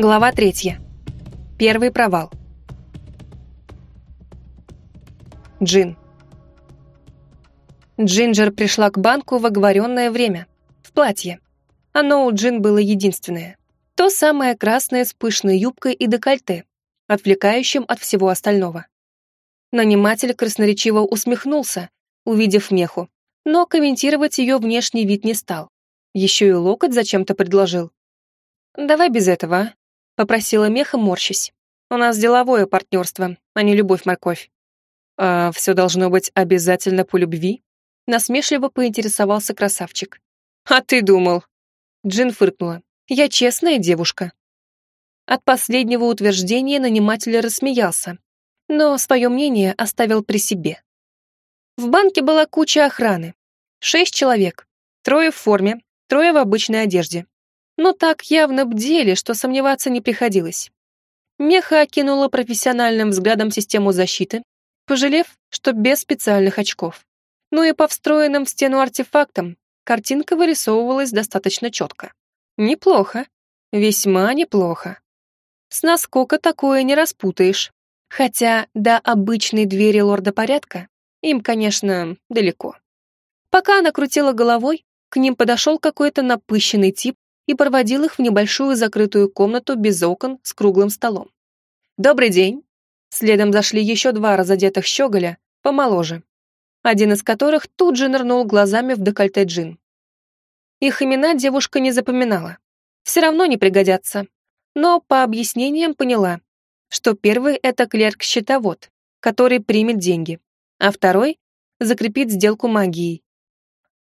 Глава третья. Первый провал. Джин. Джинджер пришла к банку в оговоренное время, в платье. Оно у Джин было единственное. То самое красное с пышной юбкой и декольте, отвлекающим от всего остального. Наниматель красноречиво усмехнулся, увидев меху, но комментировать ее внешний вид не стал. Еще и локоть зачем-то предложил. «Давай без этого, а?» — попросила меха, морщись. «У нас деловое партнерство, а не любовь-морковь». «А все должно быть обязательно по любви?» — насмешливо поинтересовался красавчик. «А ты думал?» Джин фыркнула. «Я честная девушка». От последнего утверждения наниматель рассмеялся, но свое мнение оставил при себе. В банке была куча охраны. Шесть человек. Трое в форме, трое в обычной одежде. Но так явно бдели, что сомневаться не приходилось. Меха окинула профессиональным взглядом систему защиты, пожалев, что без специальных очков. Ну и по встроенным в стену артефактам картинка вырисовывалась достаточно четко. Неплохо. Весьма неплохо. С наскока такое не распутаешь. Хотя до обычной двери лорда порядка им, конечно, далеко. Пока она крутила головой, к ним подошел какой-то напыщенный тип и проводил их в небольшую закрытую комнату без окон с круглым столом. «Добрый день!» Следом зашли еще два разодетых щеголя, помоложе, один из которых тут же нырнул глазами в декольте джин. Их имена девушка не запоминала. Все равно не пригодятся. Но по объяснениям поняла, что первый — это клерк-счетовод, который примет деньги, а второй — закрепит сделку магией.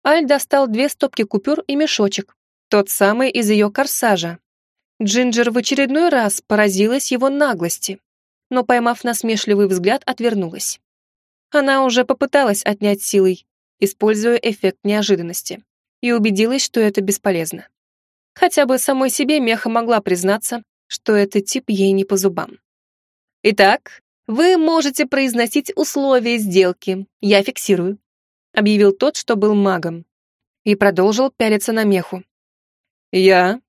Аль достал две стопки купюр и мешочек, тот самый из ее корсажа. Джинджер в очередной раз поразилась его наглости, но, поймав насмешливый взгляд, отвернулась. Она уже попыталась отнять силой, используя эффект неожиданности, и убедилась, что это бесполезно. Хотя бы самой себе Меха могла признаться, что этот тип ей не по зубам. «Итак, вы можете произносить условия сделки, я фиксирую», объявил тот, что был магом, и продолжил пялиться на Меху. «Я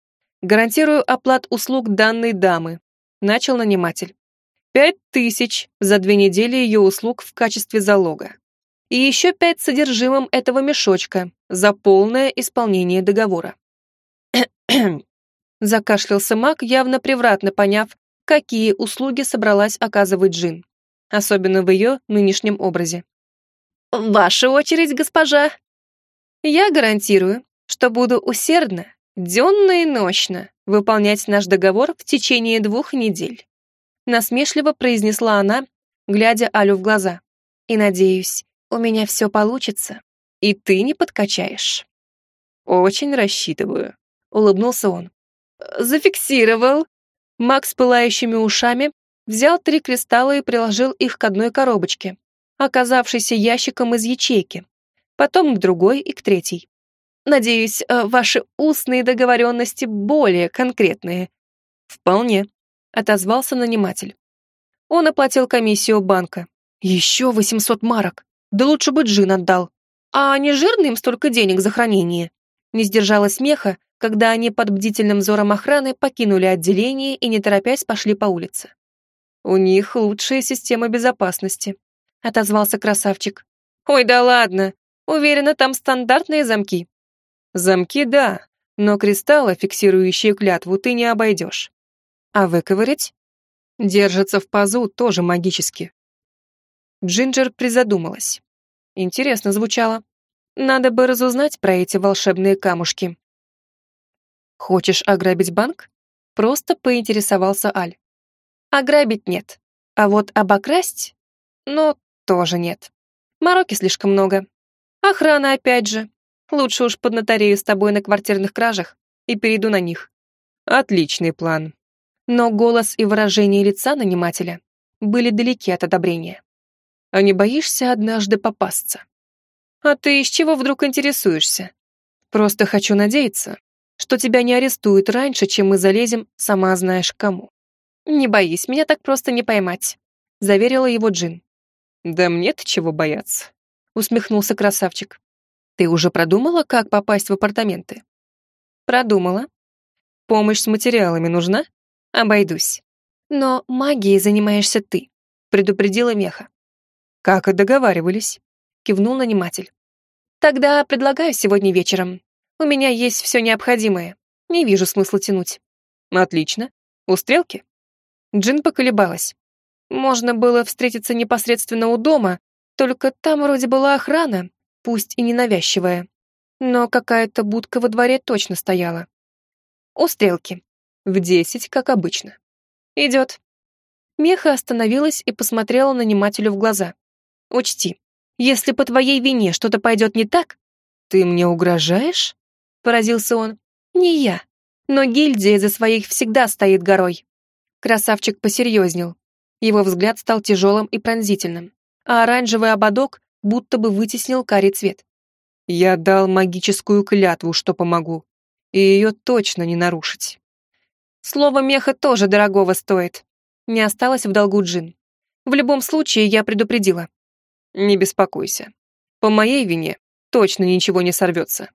гарантирую оплат услуг данной дамы», начал наниматель. «Пять тысяч за две недели ее услуг в качестве залога. И еще пять содержимым этого мешочка за полное исполнение договора». Закашлялся маг, явно превратно поняв, какие услуги собралась оказывать Джин, особенно в ее нынешнем образе. «Ваша очередь, госпожа!» «Я гарантирую, что буду усердно, денно и ночно выполнять наш договор в течение двух недель», насмешливо произнесла она, глядя Алю в глаза. «И надеюсь, у меня все получится, и ты не подкачаешь». «Очень рассчитываю», — улыбнулся он. «Зафиксировал», Макс с пылающими ушами взял три кристалла и приложил их к одной коробочке, оказавшейся ящиком из ячейки, потом к другой и к третьей. Надеюсь, э, ваши устные договоренности более конкретные. Вполне, отозвался наниматель. Он оплатил комиссию банка. Еще 800 марок. Да лучше бы Джин отдал. А не жирно столько денег за хранение? Не сдержала смеха, когда они под бдительным взором охраны покинули отделение и, не торопясь, пошли по улице. «У них лучшая система безопасности», — отозвался красавчик. «Ой, да ладно! Уверена, там стандартные замки». «Замки, да, но кристаллы, фиксирующие клятву, ты не обойдешь. А выковырять?» «Держится в пазу тоже магически». Джинджер призадумалась. Интересно звучало. Надо бы разузнать про эти волшебные камушки. «Хочешь ограбить банк?» Просто поинтересовался Аль. «Ограбить нет. А вот обокрасть? Ну, тоже нет. Мороки слишком много. Охрана опять же. Лучше уж поднаторею с тобой на квартирных кражах и перейду на них». «Отличный план». Но голос и выражение лица нанимателя были далеки от одобрения. «А не боишься однажды попасться?» «А ты из чего вдруг интересуешься?» «Просто хочу надеяться, что тебя не арестуют раньше, чем мы залезем, сама знаешь кому. Не боись, меня так просто не поймать, заверила его Джин. Да мне-то чего бояться, усмехнулся красавчик. Ты уже продумала, как попасть в апартаменты? Продумала. Помощь с материалами нужна? Обойдусь. Но магией занимаешься ты, предупредила Меха. Как и договаривались, кивнул наниматель. Тогда предлагаю сегодня вечером. У меня есть все необходимое. Не вижу смысла тянуть. Отлично. У стрелки? Джин поколебалась. Можно было встретиться непосредственно у дома, только там вроде была охрана, пусть и ненавязчивая. Но какая-то будка во дворе точно стояла. У стрелки. В десять, как обычно. Идет. Меха остановилась и посмотрела нанимателю в глаза. Учти, если по твоей вине что-то пойдет не так... Ты мне угрожаешь? Поразился он. Не я. Но гильдия за своих всегда стоит горой. Красавчик посерьезнел. Его взгляд стал тяжелым и пронзительным, а оранжевый ободок будто бы вытеснил карий цвет. Я дал магическую клятву, что помогу, и ее точно не нарушить. Слово меха тоже дорогого стоит. Не осталось в долгу Джин. В любом случае, я предупредила. Не беспокойся. По моей вине точно ничего не сорвется.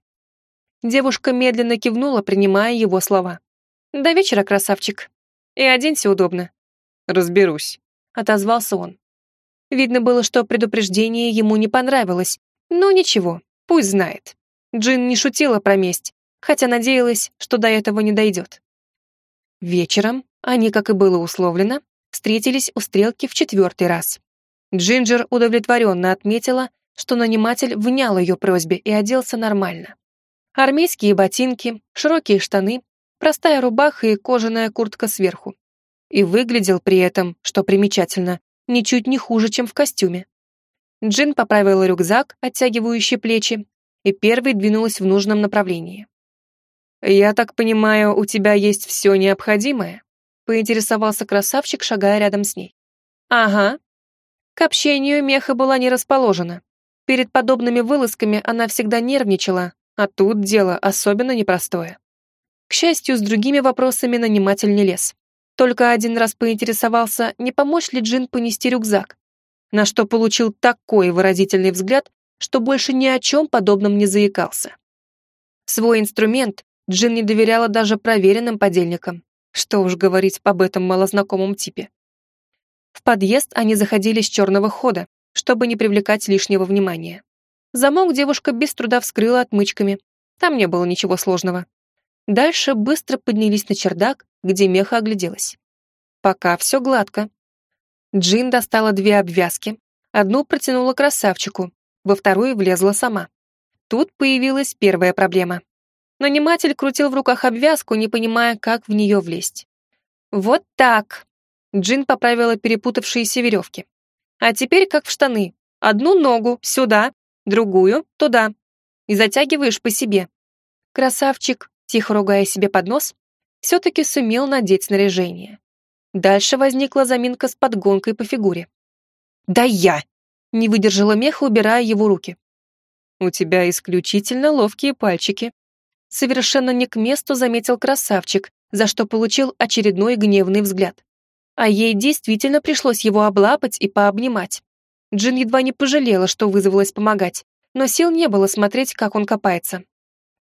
Девушка медленно кивнула, принимая его слова. «До вечера, красавчик. И оденься удобно». «Разберусь», — отозвался он. Видно было, что предупреждение ему не понравилось, но ничего, пусть знает. Джин не шутила про месть, хотя надеялась, что до этого не дойдет. Вечером они, как и было условлено, встретились у стрелки в четвертый раз. Джинджер удовлетворенно отметила, что наниматель внял ее просьбе и оделся нормально. Армейские ботинки, широкие штаны, простая рубаха и кожаная куртка сверху. И выглядел при этом, что примечательно, ничуть не хуже, чем в костюме. Джин поправила рюкзак, оттягивающий плечи, и первой двинулась в нужном направлении. «Я так понимаю, у тебя есть все необходимое?» — поинтересовался красавчик, шагая рядом с ней. «Ага». К общению Меха была не расположена. Перед подобными вылазками она всегда нервничала, а тут дело особенно непростое. К счастью, с другими вопросами наниматель не лез. Только один раз поинтересовался, не помочь ли Джин понести рюкзак, на что получил такой выразительный взгляд, что больше ни о чем подобном не заикался. Свой инструмент Джин не доверяла даже проверенным подельникам. Что уж говорить об этом малознакомом типе. В подъезд они заходили с черного хода, чтобы не привлекать лишнего внимания. Замок девушка без труда вскрыла отмычками. Там не было ничего сложного. Дальше быстро поднялись на чердак, где Меха огляделась. Пока все гладко. Джин достала две обвязки, одну протянула красавчику, во вторую влезла сама. Тут появилась первая проблема. Наниматель крутил в руках обвязку, не понимая, как в нее влезть. «Вот так!» Джин поправила перепутавшиеся веревки. «А теперь как в штаны. Одну ногу сюда, другую туда. И затягиваешь по себе». Красавчик, тихо ругая себе под нос, все-таки сумел надеть снаряжение. Дальше возникла заминка с подгонкой по фигуре. «Да я!» — не выдержала меха, убирая его руки. «У тебя исключительно ловкие пальчики», — совершенно не к месту заметил красавчик, за что получил очередной гневный взгляд. А ей действительно пришлось его облапать и пообнимать. Джин едва не пожалела, что вызвалась помогать, но сил не было смотреть, как он копается.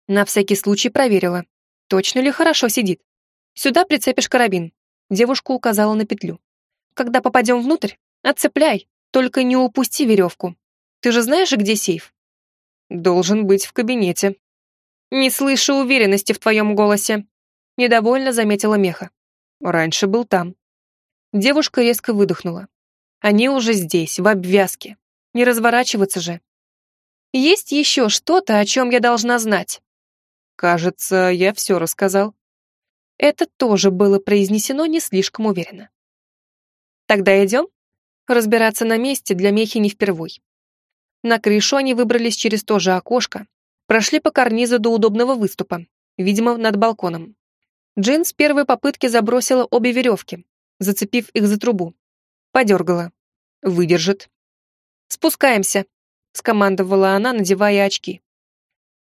На всякий случай проверила, Точно ли хорошо сидит? Сюда прицепишь карабин. Девушка указала на петлю. Когда попадем внутрь, отцепляй, только не упусти веревку. Ты же знаешь, где сейф? Должен быть в кабинете. Не слышу уверенности в твоем голосе. Недовольно заметила Меха. Раньше был там. Девушка резко выдохнула. Они уже здесь, в обвязке. Не разворачиваться же. Есть еще что-то, о чем я должна знать. Кажется, я все рассказал. Это тоже было произнесено не слишком уверенно. Тогда идем? Разбираться на месте для Мехи не впервой. На крышу они выбрались через то же окошко, прошли по карнизу до удобного выступа, видимо, над балконом. Джин с первой попытки забросила обе веревки, зацепив их за трубу. Подергала. Выдержит. «Спускаемся», — скомандовала она, надевая очки.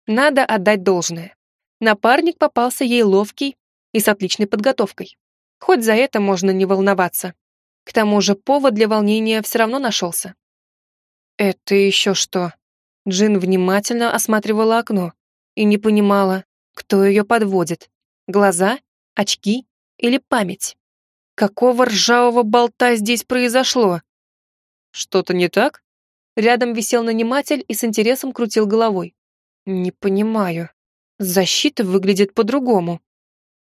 Надо отдать должное. Напарник попался ей ловкий и с отличной подготовкой. Хоть за это можно не волноваться. К тому же повод для волнения все равно нашелся. Это еще что? Джин внимательно осматривала окно и не понимала, кто ее подводит. Глаза, очки или память. Какого ржавого болта здесь произошло? Что-то не так? Рядом висел наниматель и с интересом крутил головой. Не понимаю. Защита выглядит по-другому.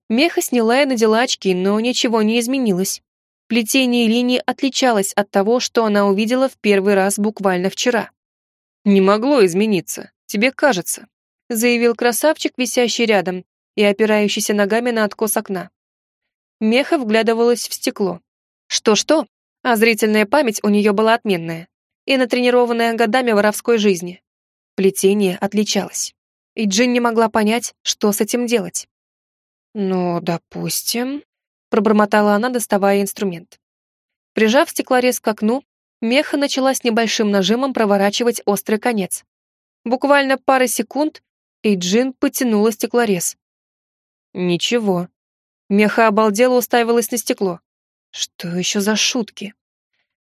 Меха сняла и надела очки, но ничего не изменилось. Плетение линии отличалось от того, что она увидела в первый раз буквально вчера. «Не могло измениться, тебе кажется», заявил красавчик, висящий рядом и опирающийся ногами на откос окна. Меха вглядывалась в стекло. Что-что, а зрительная память у нее была отменная и натренированная годами воровской жизни. Плетение отличалось, и Джин не могла понять, что с этим делать. «Ну, допустим», — пробормотала она, доставая инструмент. Прижав стеклорез к окну, Меха начала с небольшим нажимом проворачивать острый конец. Буквально пара секунд, и Джин потянула стеклорез. Ничего. Меха обалдела уставилась на стекло. Что еще за шутки?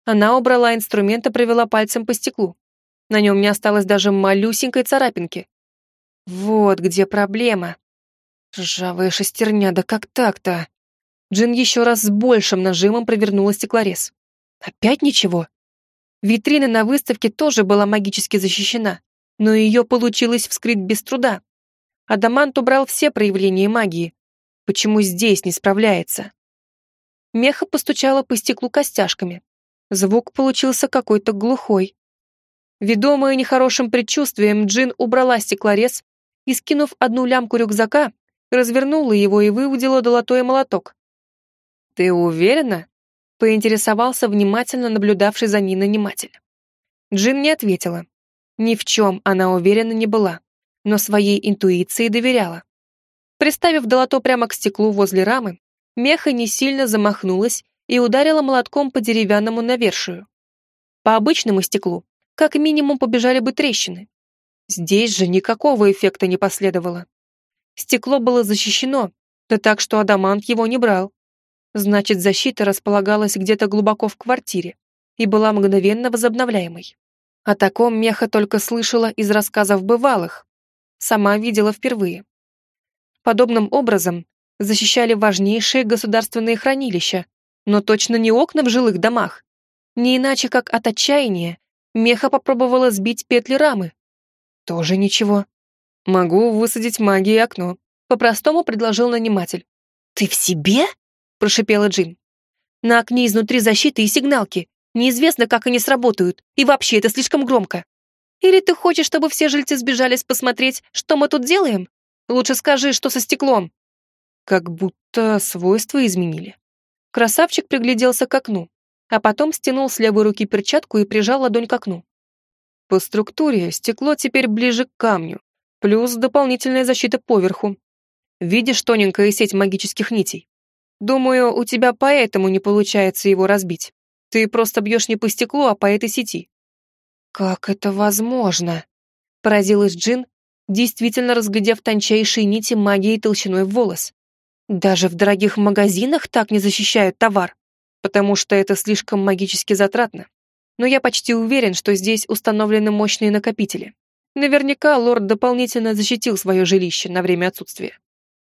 Она убрала инструмент и провела пальцем по стеклу. На нем не осталось даже малюсенькой царапинки. Вот где проблема. Ржавая шестерня, да как так-то? Джин еще раз с большим нажимом провернула стеклорез. Опять ничего. Витрина на выставке тоже была магически защищена, но ее получилось вскрыть без труда. Адамант убрал все проявления магии. Почему здесь не справляется? Меха постучала по стеклу костяшками. Звук получился какой-то глухой. Ведомая нехорошим предчувствием, Джин убрала стеклорез и, скинув одну лямку рюкзака, развернула его и выудила долотой молоток. «Ты уверена?» — поинтересовался внимательно наблюдавший за ней наниматель. Джин не ответила. Ни в чем она уверена не была, но своей интуиции доверяла. Приставив долото прямо к стеклу возле рамы, Меха не сильно замахнулась и ударила молотком по деревянному навершию. По обычному стеклу как минимум побежали бы трещины. Здесь же никакого эффекта не последовало. Стекло было защищено, да так, что Адамант его не брал. Значит, защита располагалась где-то глубоко в квартире и была мгновенно возобновляемой. О таком Меха только слышала из рассказов бывалых. Сама видела впервые. Подобным образом защищали важнейшие государственные хранилища, но точно не окна в жилых домах. Не иначе, как от отчаяния, Меха попробовала сбить петли рамы. Тоже ничего. Могу высадить магией окно. По-простому предложил наниматель. «Ты в себе?» – прошипела Джин. «На окне изнутри защиты и сигналки. Неизвестно, как они сработают. И вообще, это слишком громко. Или ты хочешь, чтобы все жильцы сбежались посмотреть, что мы тут делаем? Лучше скажи, что со стеклом». Как будто свойства изменили. Красавчик пригляделся к окну, а потом стянул с левой руки перчатку и прижал ладонь к окну. По структуре стекло теперь ближе к камню, плюс дополнительная защита поверху. Видишь тоненькая сеть магических нитей? Думаю, у тебя поэтому не получается его разбить. Ты просто бьешь не по стеклу, а по этой сети. Как это возможно? Поразилась Джин, действительно разглядев тончайшие нити магии толщиной в волос. Даже в дорогих магазинах так не защищают товар, потому что это слишком магически затратно. Но я почти уверен, что здесь установлены мощные накопители. Наверняка лорд дополнительно защитил свое жилище на время отсутствия.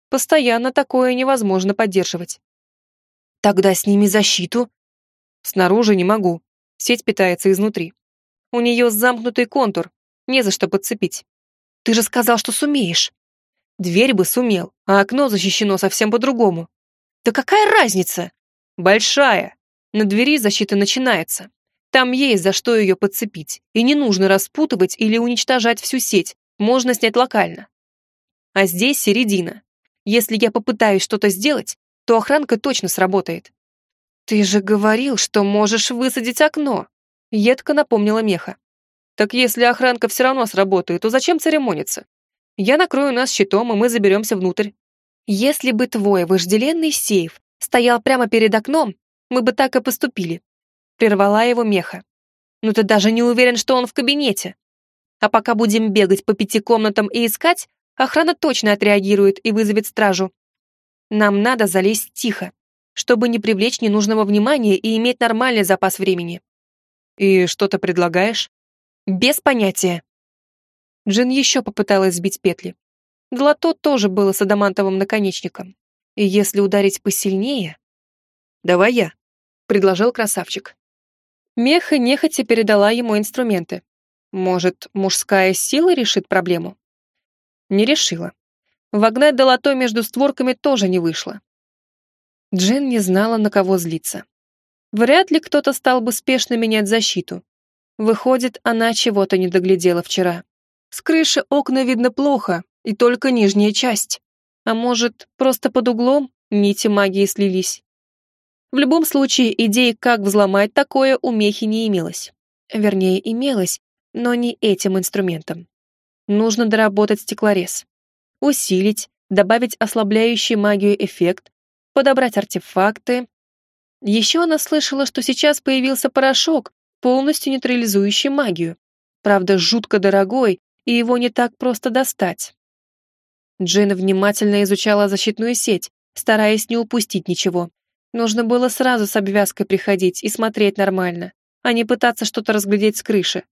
Постоянно такое невозможно поддерживать. Тогда сними защиту. Снаружи не могу. Сеть питается изнутри. У нее замкнутый контур, не за что подцепить. Ты же сказал, что сумеешь. Дверь бы сумел, а окно защищено совсем по-другому. Да какая разница? Большая. На двери защита начинается. Там есть за что ее подцепить, и не нужно распутывать или уничтожать всю сеть, можно снять локально. А здесь середина. Если я попытаюсь что-то сделать, то охранка точно сработает. Ты же говорил, что можешь высадить окно. Едко напомнила Меха. Так если охранка все равно сработает, то зачем церемониться? Я накрою нас щитом, и мы заберемся внутрь. Если бы твой вожделенный сейф стоял прямо перед окном, мы бы так и поступили. Прервала его Меха. Но ты даже не уверен, что он в кабинете. А пока будем бегать по пяти комнатам и искать, охрана точно отреагирует и вызовет стражу. Нам надо залезть тихо, чтобы не привлечь ненужного внимания и иметь нормальный запас времени. И что ты предлагаешь? Без понятия. Джин еще попыталась сбить петли. Длато тоже было с адамантовым наконечником. И если ударить посильнее... давай я», — предложил красавчик. Меха нехотя передала ему инструменты. Может, мужская сила решит проблему? Не решила. Вогнать долото между створками тоже не вышло. Джен не знала, на кого злиться. Вряд ли кто-то стал бы спешно менять защиту. Выходит, она чего-то не доглядела вчера. С крыши окна видно плохо, и только нижняя часть. А может, просто под углом нити магии слились. В любом случае, идеи, как взломать такое, у Мехи не имелось. Вернее, имелось, но не этим инструментом. Нужно доработать стеклорез. Усилить, добавить ослабляющий магию эффект, подобрать артефакты. Еще она слышала, что сейчас появился порошок, полностью нейтрализующий магию. Правда, жутко дорогой, и его не так просто достать. Джин внимательно изучала защитную сеть, стараясь не упустить ничего. Нужно было сразу с обвязкой приходить и смотреть нормально, а не пытаться что-то разглядеть с крыши.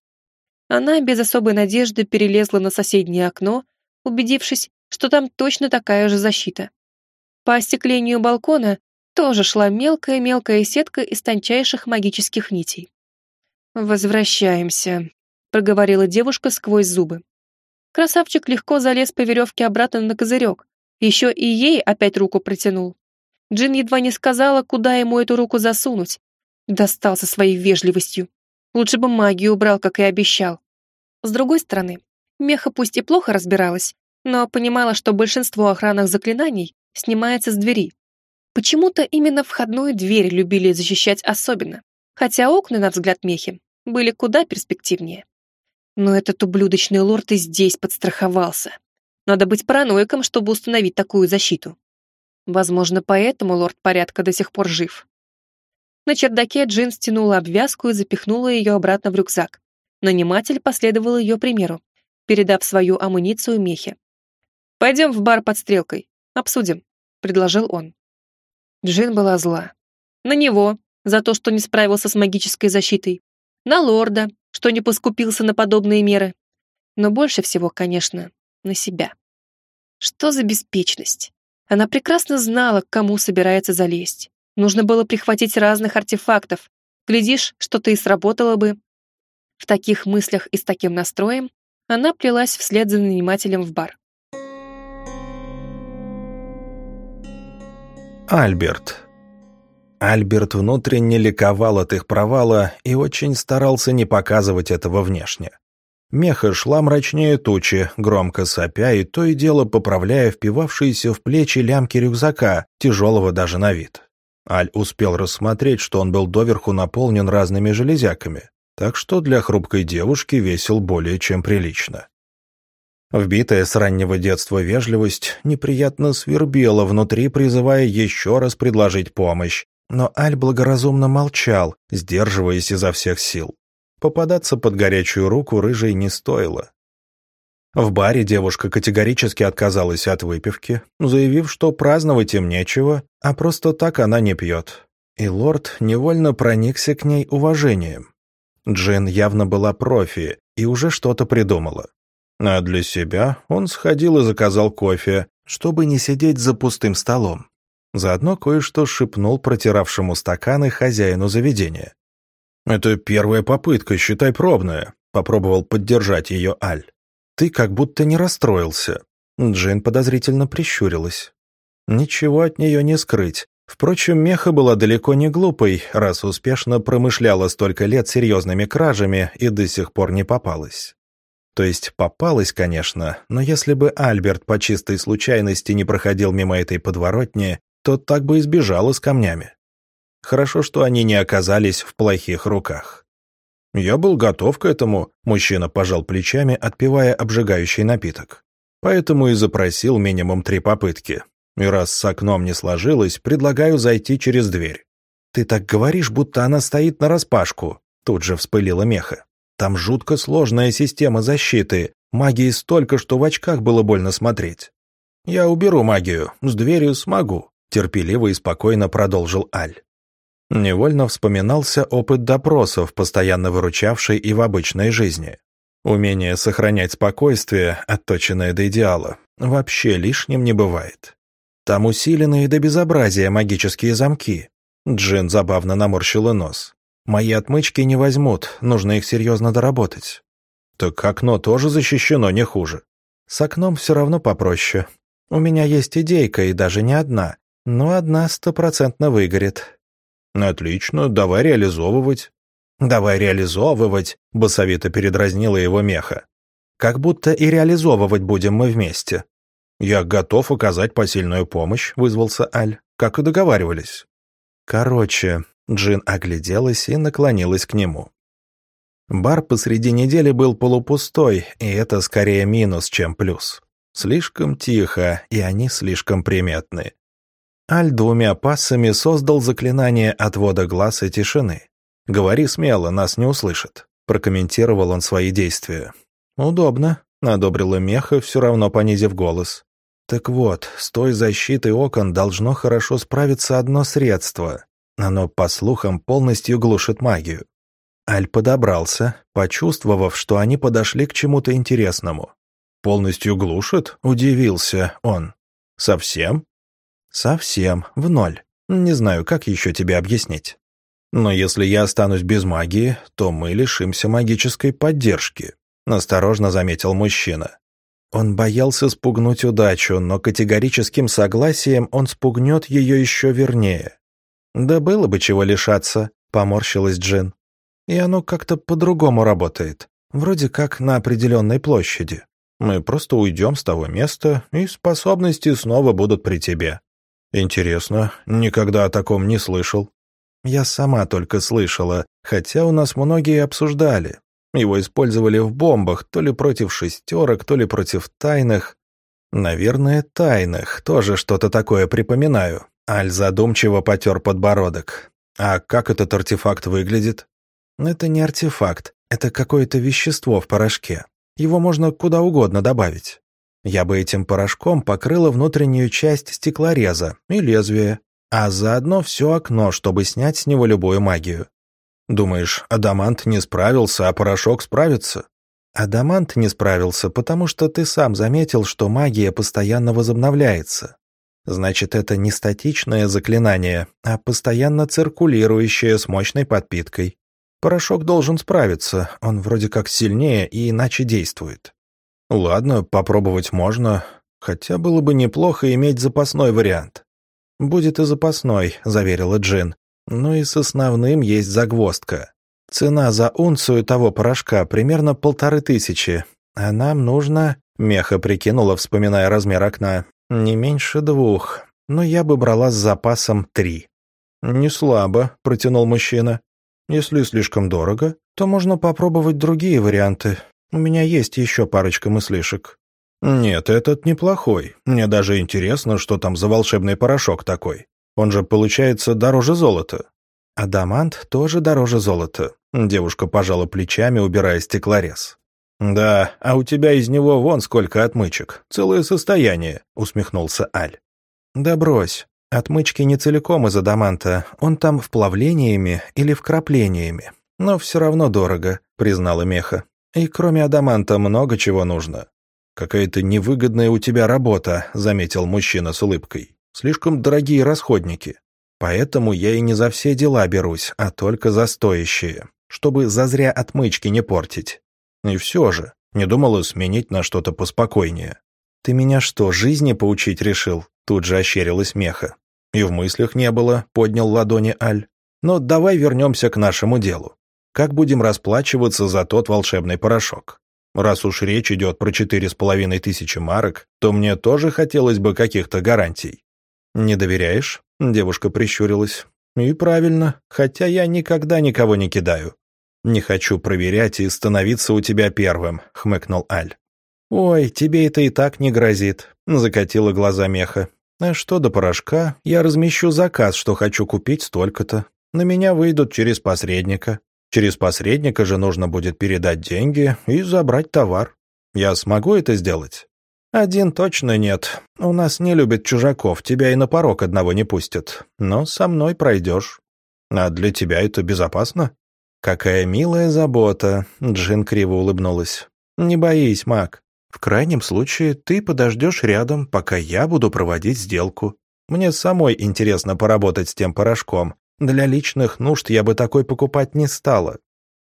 Она без особой надежды перелезла на соседнее окно, убедившись, что там точно такая же защита. По остеклению балкона тоже шла мелкая-мелкая сетка из тончайших магических нитей. «Возвращаемся», — проговорила девушка сквозь зубы. Красавчик легко залез по веревке обратно на козырек. Еще и ей опять руку протянул. Джин едва не сказала, куда ему эту руку засунуть. Достался своей вежливостью. Лучше бы магию убрал, как и обещал. С другой стороны, Меха пусть и плохо разбиралась, но понимала, что большинство охранных заклинаний снимается с двери. Почему-то именно входную дверь любили защищать особенно, хотя окна, на взгляд Мехи, были куда перспективнее. Но этот ублюдочный лорд и здесь подстраховался. Надо быть параноиком, чтобы установить такую защиту. Возможно, поэтому лорд порядка до сих пор жив. На чердаке Джин стянула обвязку и запихнула ее обратно в рюкзак. Наниматель последовал ее примеру, передав свою амуницию Мехе. «Пойдем в бар под стрелкой, обсудим», — предложил он. Джин была зла. На него, за то, что не справился с магической защитой. На лорда, что не поскупился на подобные меры. Но больше всего, конечно, на себя. Что за беспечность? Она прекрасно знала, к кому собирается залезть. Нужно было прихватить разных артефактов. Глядишь, что-то и сработало бы. В таких мыслях и с таким настроем она плелась вслед за нанимателем в бар. Альберт. Альберт внутренне ликовал от их провала и очень старался не показывать этого внешне. Меха шла мрачнее тучи, громко сопя и то и дело поправляя впивавшиеся в плечи лямки рюкзака, тяжелого даже на вид. Аль успел рассмотреть, что он был доверху наполнен разными железяками, так что для хрупкой девушки весил более чем прилично. Вбитая с раннего детства вежливость неприятно свербела внутри, призывая еще раз предложить помощь, но Аль благоразумно молчал, сдерживаясь изо всех сил. Попадаться под горячую руку рыжей не стоило. В баре девушка категорически отказалась от выпивки, заявив, что праздновать им нечего, а просто так она не пьет. И лорд невольно проникся к ней уважением. Джин явно была профи и уже что-то придумала. А для себя он сходил и заказал кофе, чтобы не сидеть за пустым столом. Заодно кое-что шепнул протиравшему стаканы хозяину заведения. «Это первая попытка, считай пробная», — попробовал поддержать ее Аль. «Ты как будто не расстроился». Джин подозрительно прищурилась. Ничего от нее не скрыть. Впрочем, Меха была далеко не глупой, раз успешно промышляла столько лет серьезными кражами и до сих пор не попалась. То есть попалась, конечно, но если бы Альберт по чистой случайности не проходил мимо этой подворотни, то так бы избежала с камнями. Хорошо, что они не оказались в плохих руках. Я был готов к этому, мужчина пожал плечами, отпивая обжигающий напиток. Поэтому и запросил минимум три попытки. И раз с окном не сложилось, предлагаю зайти через дверь. Ты так говоришь, будто она стоит нараспашку, тут же вспылила меха. Там жутко сложная система защиты, магии столько, что в очках было больно смотреть. Я уберу магию, с дверью смогу терпеливо и спокойно продолжил Аль. Невольно вспоминался опыт допросов, постоянно выручавший и в обычной жизни. Умение сохранять спокойствие, отточенное до идеала, вообще лишним не бывает. Там усиленные до безобразия магические замки. Джин забавно наморщила нос. «Мои отмычки не возьмут, нужно их серьезно доработать». «Так окно тоже защищено не хуже». «С окном все равно попроще. У меня есть идейка, и даже не одна. Но одна стопроцентно выгорит». «Отлично, давай реализовывать». «Давай реализовывать», — басовито передразнила его меха. «Как будто и реализовывать будем мы вместе». «Я готов оказать посильную помощь», — вызвался Аль, как и договаривались. «Короче», — Джин огляделась и наклонилась к нему. Бар посреди недели был полупустой, и это скорее минус, чем плюс. Слишком тихо, и они слишком приметны. Аль двумя пассами создал заклинание отвода глаз и тишины. «Говори смело, нас не услышат», — прокомментировал он свои действия. «Удобно», — одобрила Меха, все равно понизив голос. «Так вот, с той защитой окон должно хорошо справиться одно средство. Оно, по слухам, полностью глушит магию». Аль подобрался, почувствовав, что они подошли к чему-то интересному. «Полностью глушит?» — удивился он. «Совсем?» «Совсем, в ноль. Не знаю, как еще тебе объяснить». Но если я останусь без магии, то мы лишимся магической поддержки», — осторожно заметил мужчина. Он боялся спугнуть удачу, но категорическим согласием он спугнет ее еще вернее. «Да было бы чего лишаться», — поморщилась Джин. «И оно как-то по-другому работает, вроде как на определенной площади. Мы просто уйдем с того места, и способности снова будут при тебе». «Интересно, никогда о таком не слышал», я сама только слышала, хотя у нас многие обсуждали. Его использовали в бомбах, то ли против шестерок, то ли против тайных. Наверное, тайных, тоже что-то такое припоминаю. Аль задумчиво потер подбородок. А как этот артефакт выглядит? Это не артефакт, это какое-то вещество в порошке. Его можно куда угодно добавить. Я бы этим порошком покрыла внутреннюю часть стеклореза и лезвие, а заодно все окно, чтобы снять с него любую магию. Думаешь, Адамант не справился, а порошок справится? Адамант не справился, потому что ты сам заметил, что магия постоянно возобновляется. Значит, это не статичное заклинание, а постоянно циркулирующее с мощной подпиткой. Порошок должен справиться, он вроде как сильнее и иначе действует. Ладно, попробовать можно, хотя было бы неплохо иметь запасной вариант. «Будет и запасной», — заверила Джин. «Ну и с основным есть загвоздка. Цена за унцию того порошка примерно полторы тысячи, а нам нужно...» Меха прикинула, вспоминая размер окна. «Не меньше двух, но я бы брала с запасом три». «Не слабо», — протянул мужчина. «Если слишком дорого, то можно попробовать другие варианты. У меня есть еще парочка мыслишек». «Нет, этот неплохой. Мне даже интересно, что там за волшебный порошок такой. Он же, получается, дороже золота». «Адамант тоже дороже золота», — девушка пожала плечами, убирая стеклорез. «Да, а у тебя из него вон сколько отмычек. Целое состояние», — усмехнулся Аль. «Да брось. Отмычки не целиком из адаманта. Он там вплавлениями или вкраплениями. Но все равно дорого», — признала Меха. «И кроме адаманта много чего нужно. «Какая-то невыгодная у тебя работа», — заметил мужчина с улыбкой. «Слишком дорогие расходники. Поэтому я и не за все дела берусь, а только за стоящие, чтобы зазря отмычки не портить. И все же, не думала сменить на что-то поспокойнее». «Ты меня что, жизни поучить решил?» Тут же ощерилась меха. «И в мыслях не было», — поднял ладони Аль. «Но давай вернемся к нашему делу. Как будем расплачиваться за тот волшебный порошок?» Раз уж речь идет про четыре с половиной тысячи марок, то мне тоже хотелось бы каких-то гарантий. «Не доверяешь?» — девушка прищурилась. «И правильно, хотя я никогда никого не кидаю». «Не хочу проверять и становиться у тебя первым», — хмыкнул Аль. «Ой, тебе это и так не грозит», — закатила глаза меха. «А что до порошка, я размещу заказ, что хочу купить столько-то. На меня выйдут через посредника. Через посредника же нужно будет передать деньги и забрать товар. Я смогу это сделать? Один точно нет. У нас не любят чужаков, тебя и на порог одного не пустят. Но со мной пройдешь. А для тебя это безопасно? Какая милая забота, Джин криво улыбнулась. Не боись, Мак. В крайнем случае ты подождешь рядом, пока я буду проводить сделку. Мне самой интересно поработать с тем порошком, Для личных нужд я бы такой покупать не стала.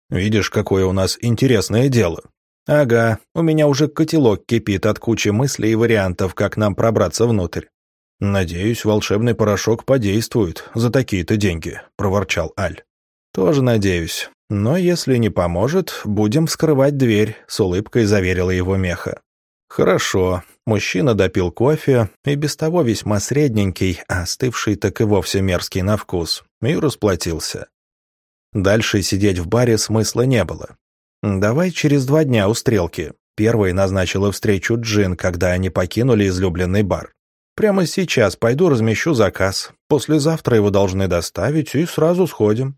Видишь, какое у нас интересное дело. Ага, у меня уже котелок кипит от кучи мыслей и вариантов, как нам пробраться внутрь. «Надеюсь, волшебный порошок подействует за такие-то деньги», — проворчал Аль. «Тоже надеюсь. Но если не поможет, будем вскрывать дверь», — с улыбкой заверила его меха. «Хорошо». Мужчина допил кофе, и без того весьма средненький, а остывший так и вовсе мерзкий на вкус, и расплатился. Дальше сидеть в баре смысла не было. «Давай через два дня у стрелки». Первой назначила встречу Джин, когда они покинули излюбленный бар. Прямо сейчас пойду размещу заказ. Послезавтра его должны доставить, и сразу сходим.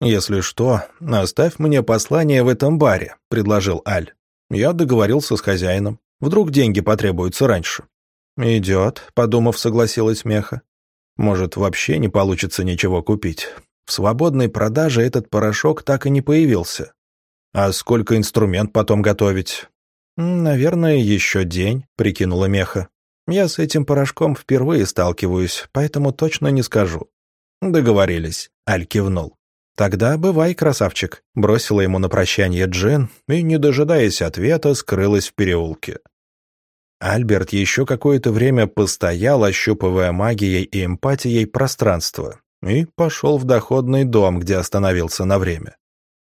Если что, оставь мне послание в этом баре, предложил Аль. Я договорился с хозяином. Вдруг деньги потребуются раньше. Идет, подумав, согласилась Меха. Может, вообще не получится ничего купить. В свободной продаже этот порошок так и не появился. А сколько инструмент потом готовить? Наверное, еще день, прикинула Меха. Я с этим порошком впервые сталкиваюсь, поэтому точно не скажу». «Договорились», — Аль кивнул. «Тогда бывай, красавчик», — бросила ему на прощание Джин и, не дожидаясь ответа, скрылась в переулке. Альберт еще какое-то время постоял, ощупывая магией и эмпатией пространство, и пошел в доходный дом, где остановился на время.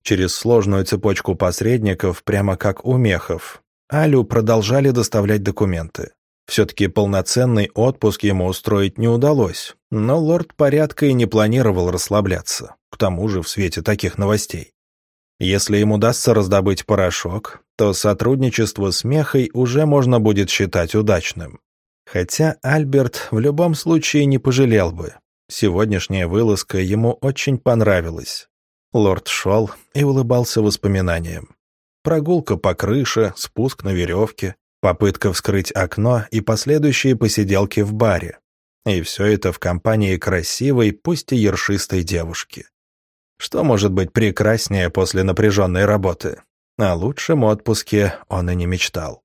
Через сложную цепочку посредников, прямо как у мехов, Алю продолжали доставлять документы. Все-таки полноценный отпуск ему устроить не удалось, но лорд порядка и не планировал расслабляться, к тому же в свете таких новостей. Если им удастся раздобыть порошок, то сотрудничество с Мехой уже можно будет считать удачным. Хотя Альберт в любом случае не пожалел бы. Сегодняшняя вылазка ему очень понравилась. Лорд шел и улыбался воспоминаниям. Прогулка по крыше, спуск на веревке, попытка вскрыть окно и последующие посиделки в баре. И все это в компании красивой, пусть и ершистой девушки. Что может быть прекраснее после напряженной работы? О лучшем отпуске он и не мечтал.